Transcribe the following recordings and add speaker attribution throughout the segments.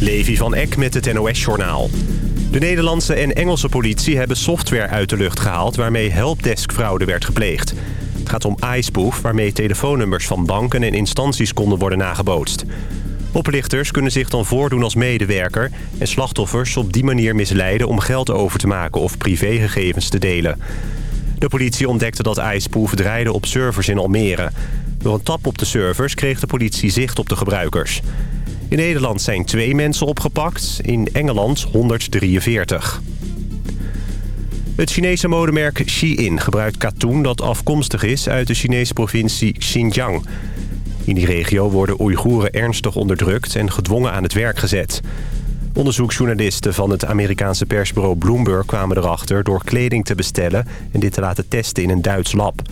Speaker 1: Levi van Eck met het NOS-journaal. De Nederlandse en Engelse politie hebben software uit de lucht gehaald... waarmee helpdesk-fraude werd gepleegd. Het gaat om iSpoof, waarmee telefoonnummers van banken en instanties konden worden nagebootst. Oplichters kunnen zich dan voordoen als medewerker... en slachtoffers op die manier misleiden om geld over te maken of privégegevens te delen. De politie ontdekte dat iSpoof draaide op servers in Almere. Door een tap op de servers kreeg de politie zicht op de gebruikers. In Nederland zijn twee mensen opgepakt, in Engeland 143. Het Chinese modemerk Shein gebruikt katoen dat afkomstig is uit de Chinese provincie Xinjiang. In die regio worden Oeigoeren ernstig onderdrukt en gedwongen aan het werk gezet. Onderzoeksjournalisten van het Amerikaanse persbureau Bloomberg kwamen erachter door kleding te bestellen en dit te laten testen in een Duits lab.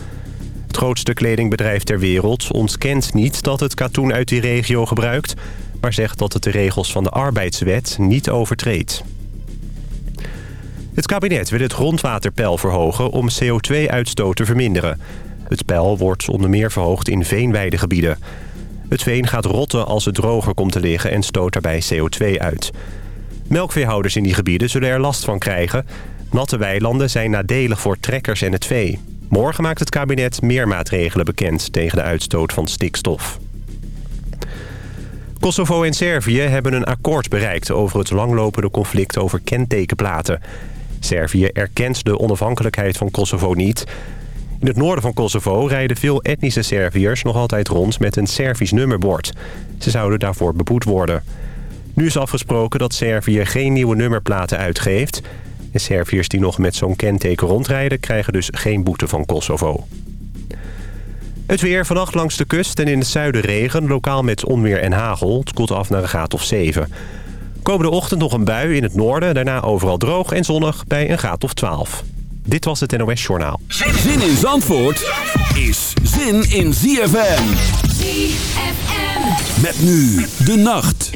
Speaker 1: Het grootste kledingbedrijf ter wereld ontkent niet dat het katoen uit die regio gebruikt... maar zegt dat het de regels van de arbeidswet niet overtreedt. Het kabinet wil het grondwaterpeil verhogen om CO2-uitstoot te verminderen. Het peil wordt onder meer verhoogd in veenweidegebieden. Het veen gaat rotten als het droger komt te liggen en stoot daarbij CO2 uit. Melkveehouders in die gebieden zullen er last van krijgen. Natte weilanden zijn nadelig voor trekkers en het vee. Morgen maakt het kabinet meer maatregelen bekend tegen de uitstoot van stikstof. Kosovo en Servië hebben een akkoord bereikt over het langlopende conflict over kentekenplaten. Servië erkent de onafhankelijkheid van Kosovo niet. In het noorden van Kosovo rijden veel etnische Serviërs nog altijd rond met een Servisch nummerbord. Ze zouden daarvoor beboet worden. Nu is afgesproken dat Servië geen nieuwe nummerplaten uitgeeft... En Serviërs die nog met zo'n kenteken rondrijden... krijgen dus geen boete van Kosovo. Het weer vannacht langs de kust en in het zuiden regen. Lokaal met onweer en hagel. Het koelt af naar een graad of 7. Komende ochtend nog een bui in het noorden. Daarna overal droog en zonnig bij een graad of 12. Dit was het NOS Journaal.
Speaker 2: Zin in Zandvoort is zin in ZFM.
Speaker 3: ZFM.
Speaker 2: Met nu de nacht.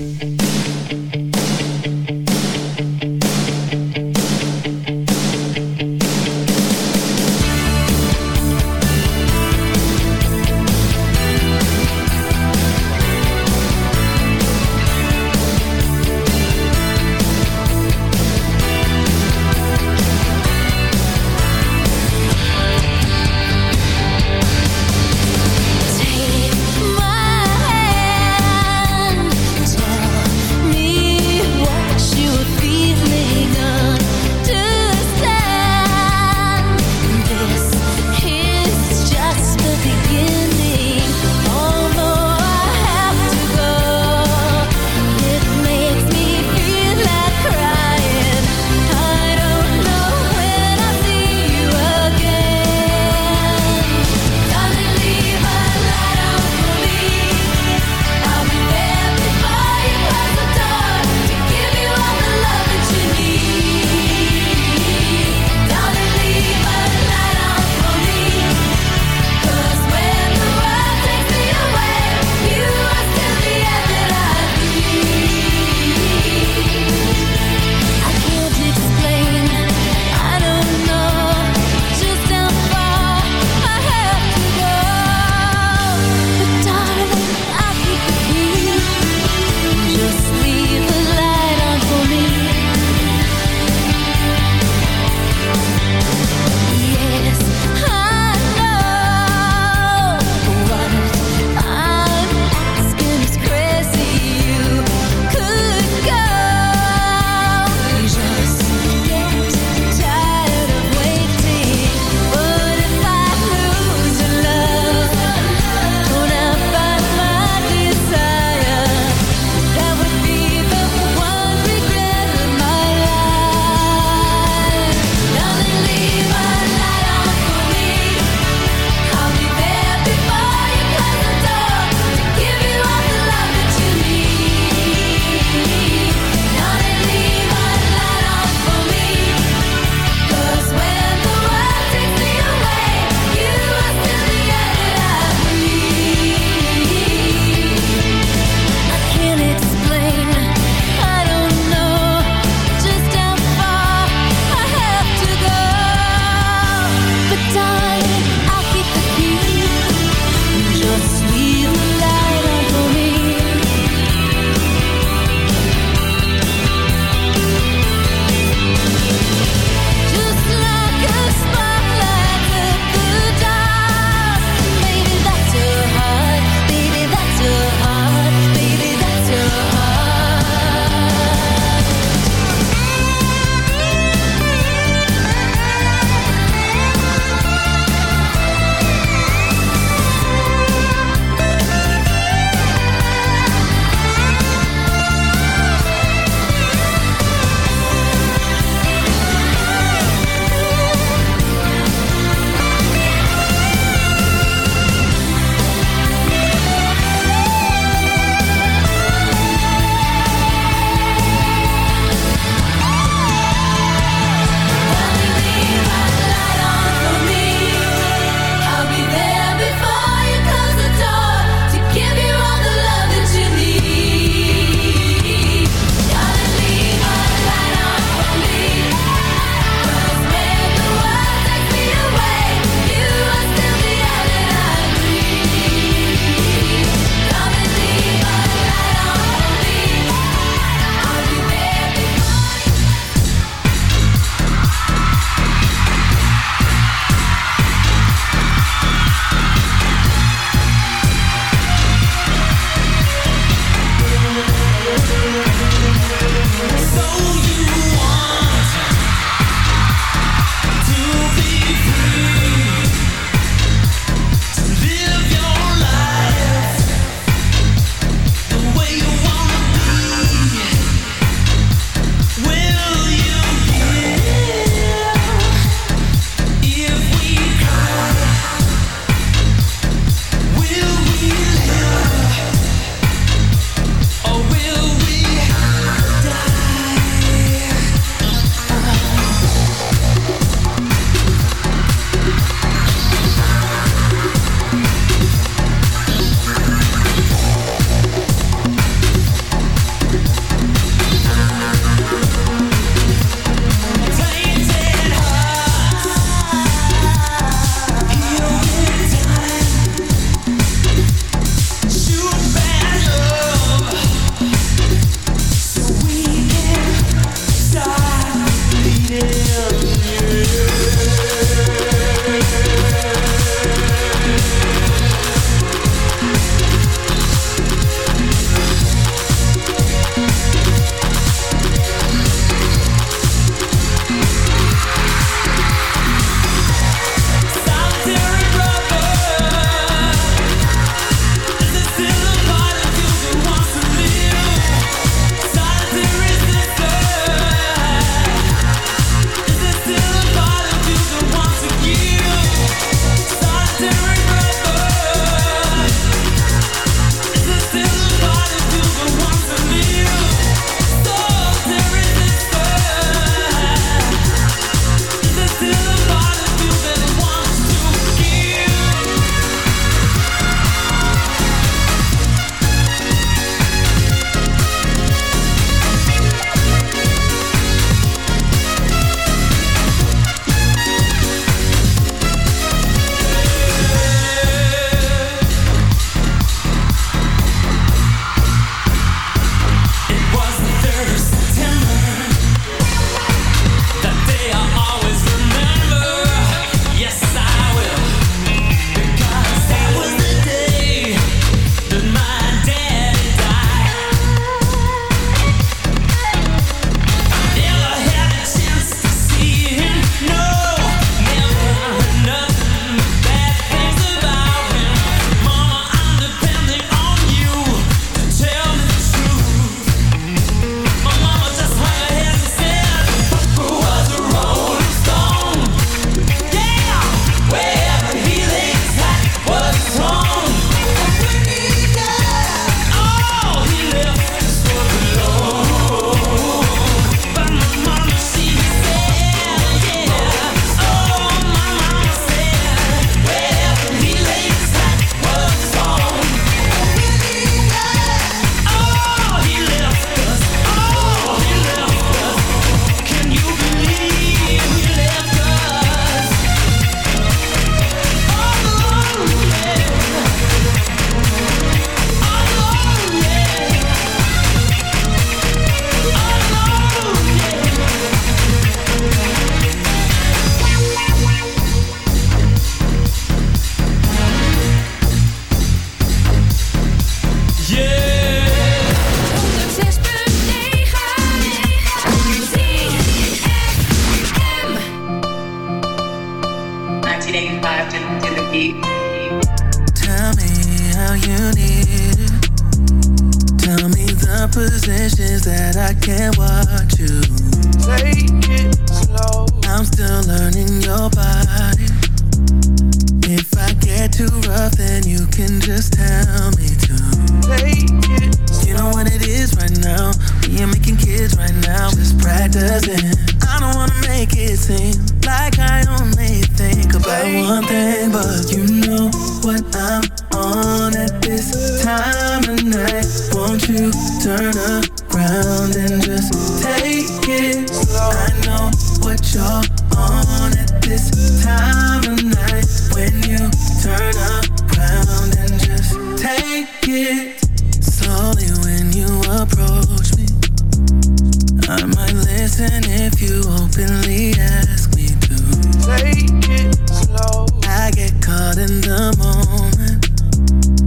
Speaker 3: I might listen if you openly ask me to.
Speaker 4: Take it slow.
Speaker 3: I get caught in the moment.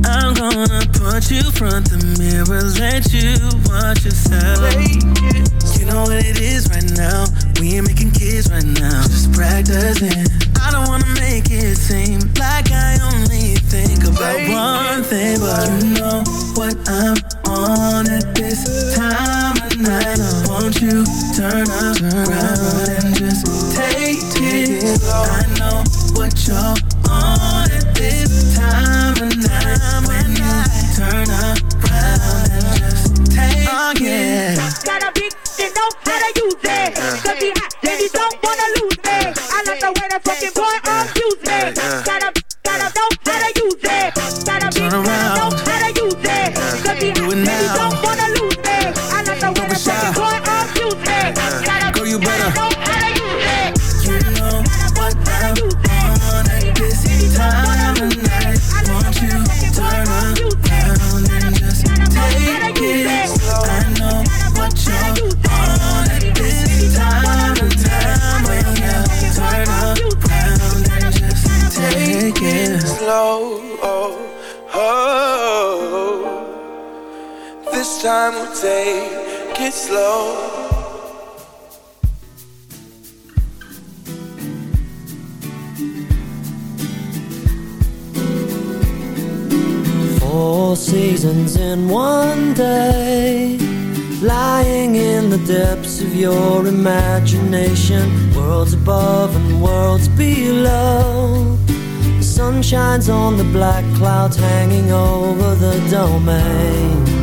Speaker 3: I'm gonna put you front the mirror, let you watch yourself. You know what it is right now. We ain't making kids right now. Just practicing. I don't wanna make it seem like I only think about one thing, but you know what I'm on at this time of night. Won't you turn around and just take it? I know what you're on at this time of night. When you turn around and just take oh, it.
Speaker 5: Got a big, you know how to use it. Cause he hot, and he don't wanna lose me. I love the way the fucking boy abuse me. Gotta, gotta know how to use it. Got a big,
Speaker 3: Turn around.
Speaker 5: know it. Cause he
Speaker 3: Do it now.
Speaker 5: don't wanna lose me. I love the way
Speaker 3: Don't
Speaker 5: the
Speaker 3: be shy.
Speaker 5: fucking boy abuse me. Uh, gotta,
Speaker 3: Girl, you better.
Speaker 5: know how to use it.
Speaker 3: You know what I'm on at this time of night. Won't you turn around and just take it? I know what you're on at this time of time. You turn around and just take it.
Speaker 4: slow. Time we'll take it slow.
Speaker 6: Four seasons in one day Lying in the depths of your imagination. Worlds above and worlds below. The sun shines on the black clouds hanging over the domain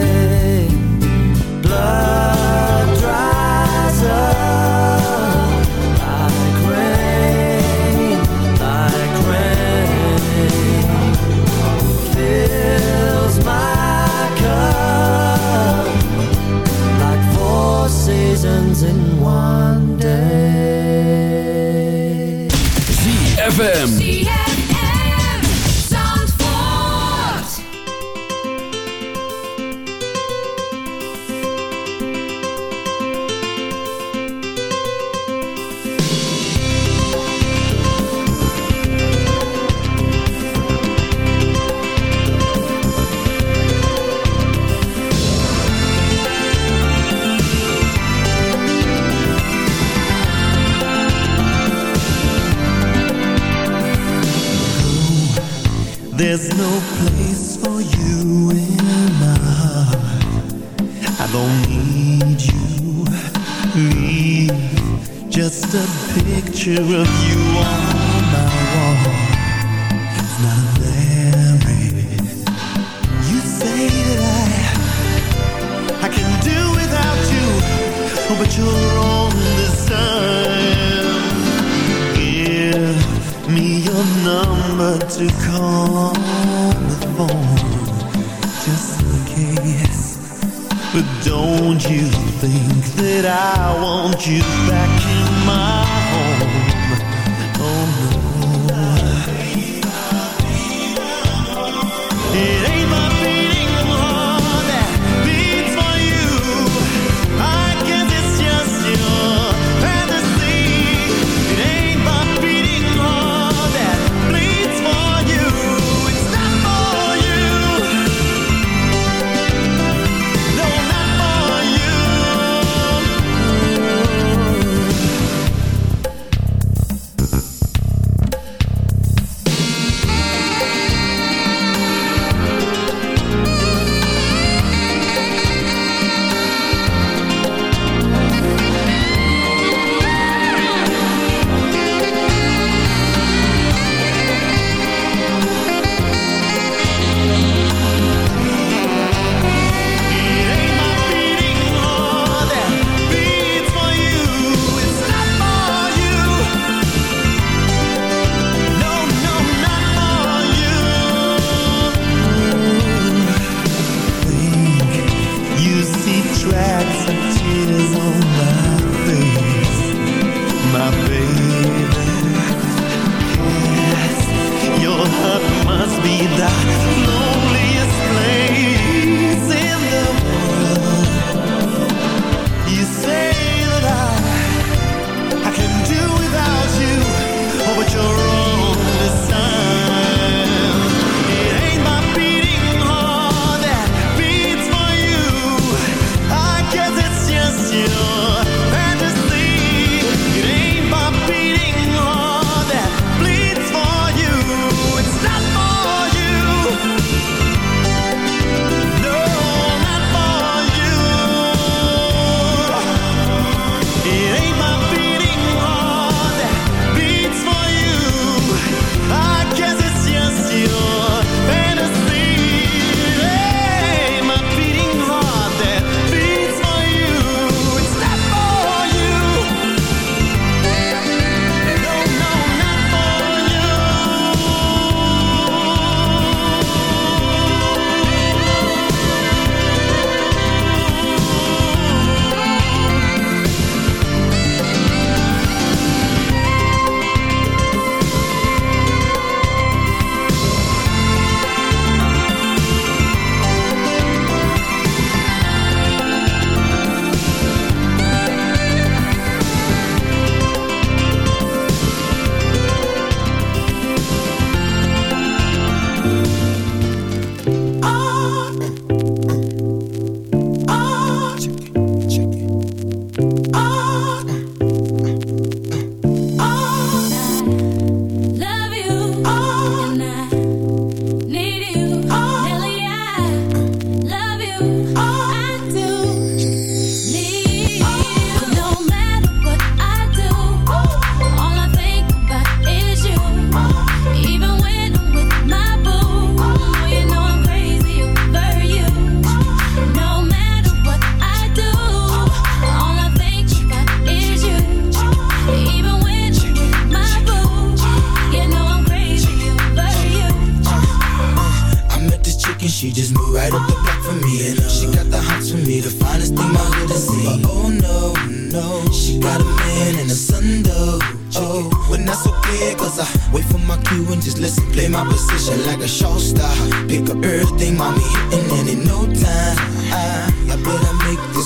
Speaker 7: Picture of you on my wall. It's not a memory You say that I I can do without you But you're wrong this time Give me your number to call the phone Just in case. But don't you think that I want you back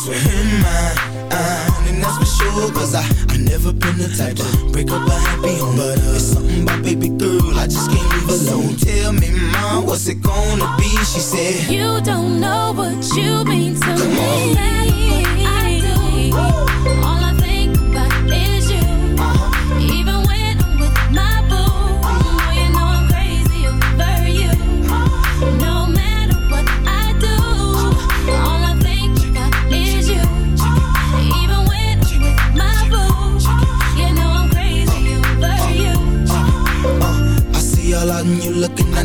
Speaker 8: So mine, and that's for sure Cause I, I never been the type to break up a happy home But uh, it's something about baby girl, I just can't leave alone tell me mom, what's it gonna be? She said,
Speaker 9: you don't know what you mean to
Speaker 8: Come
Speaker 9: me
Speaker 8: on.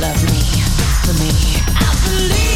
Speaker 9: love me
Speaker 10: for me.
Speaker 9: I believe.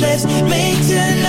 Speaker 11: Let's make tonight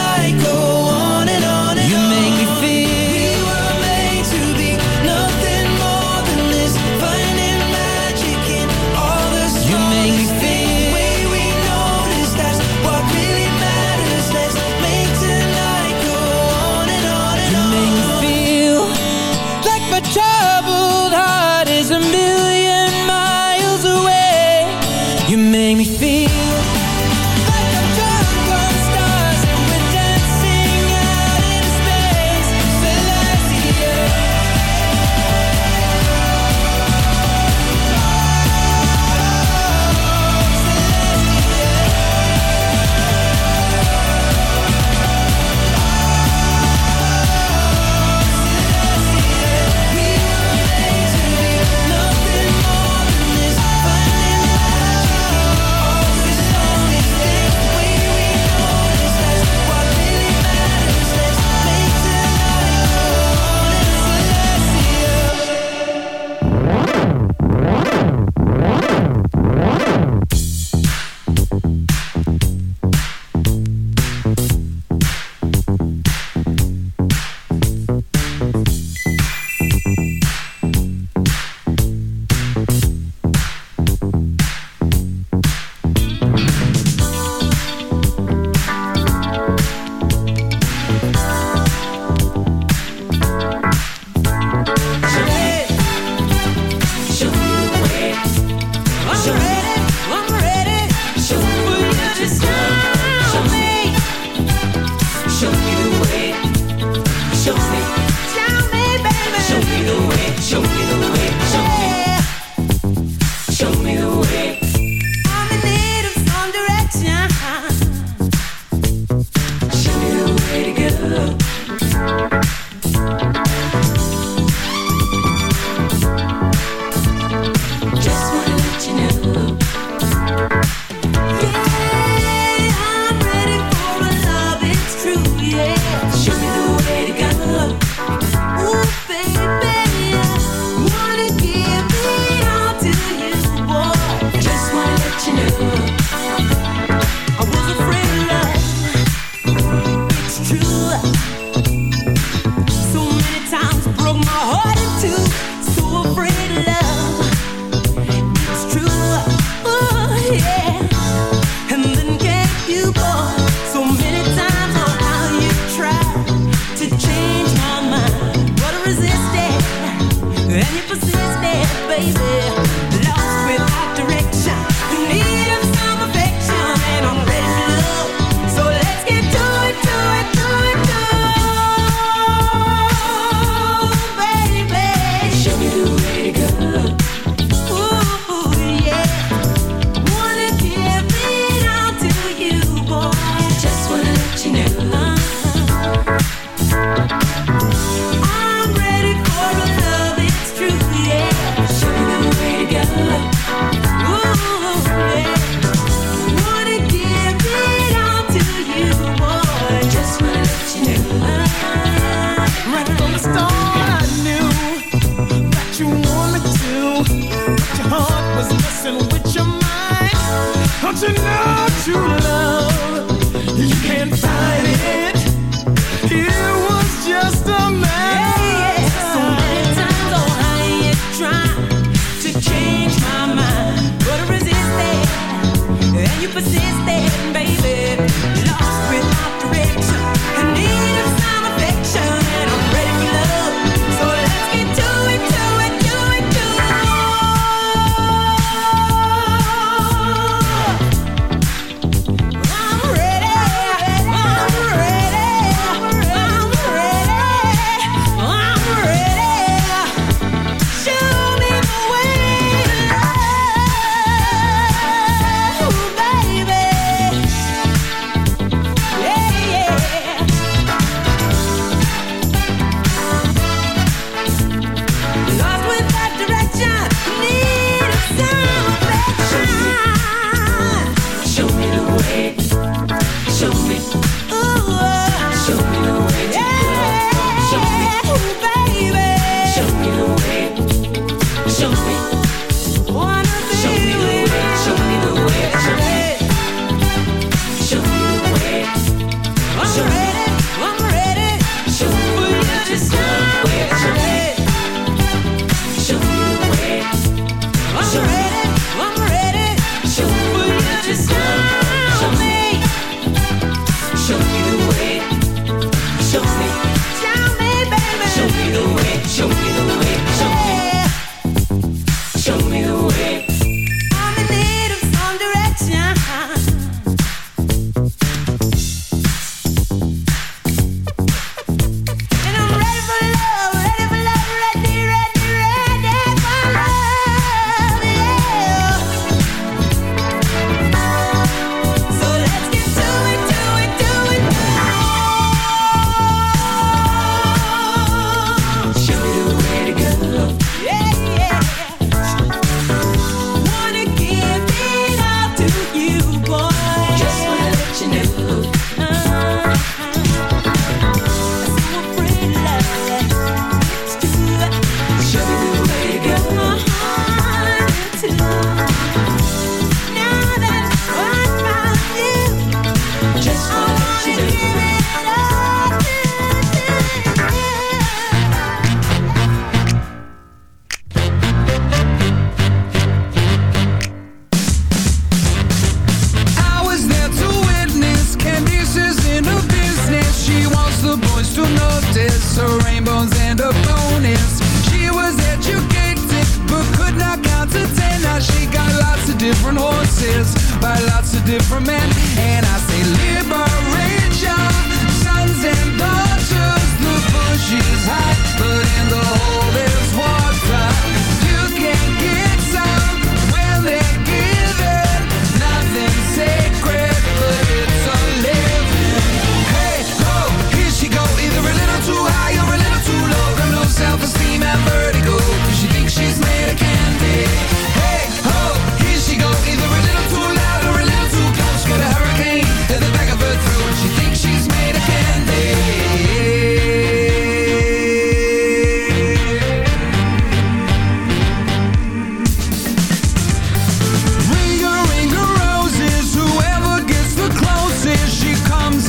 Speaker 12: persistent,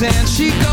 Speaker 12: and
Speaker 13: she goes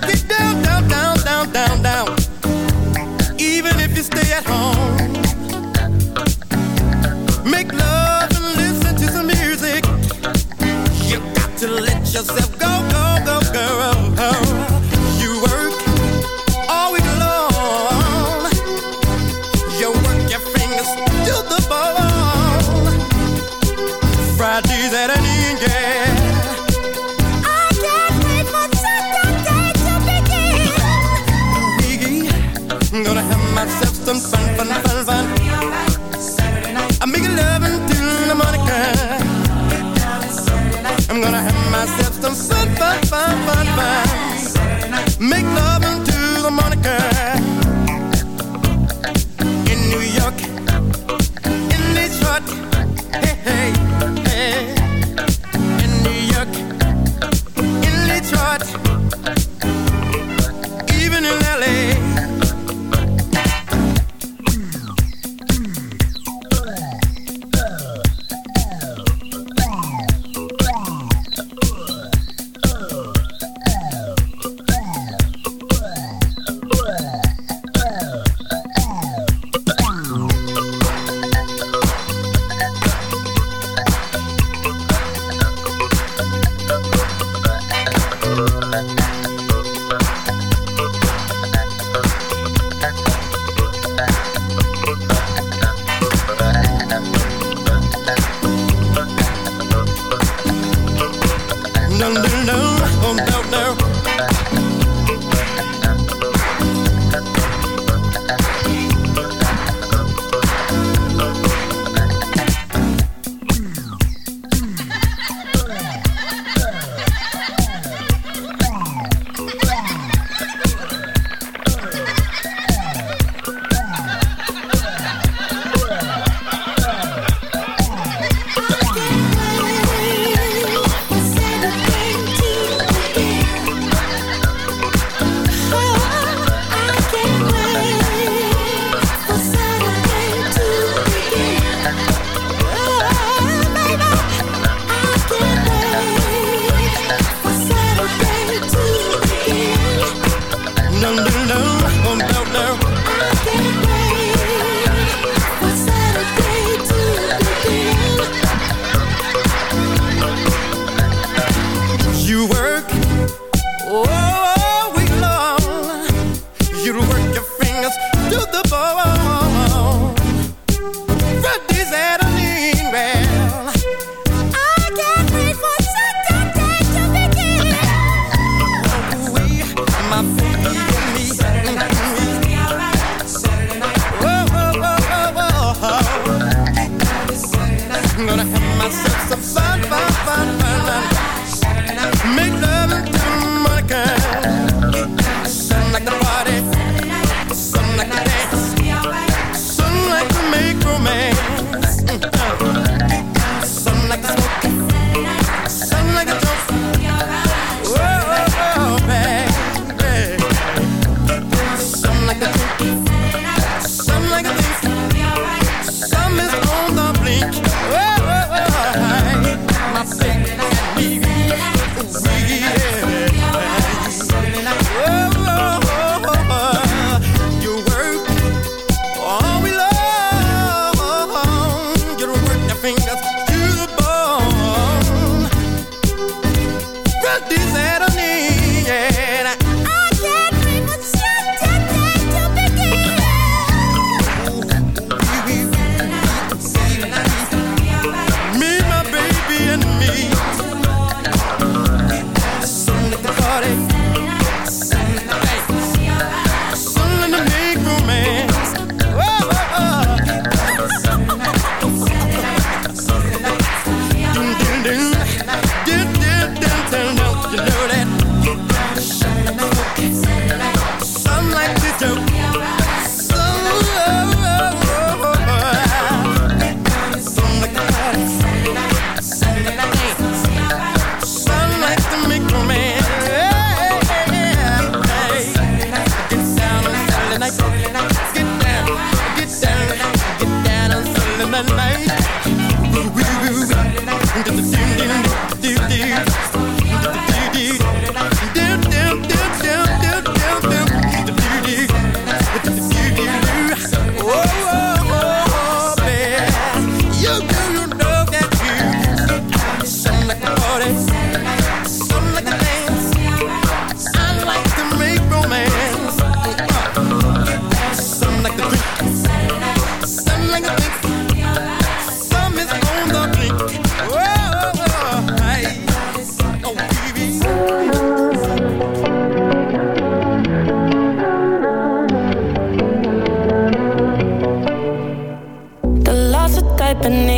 Speaker 14: get
Speaker 15: down, down, down, down, down, down. Even if you stay at home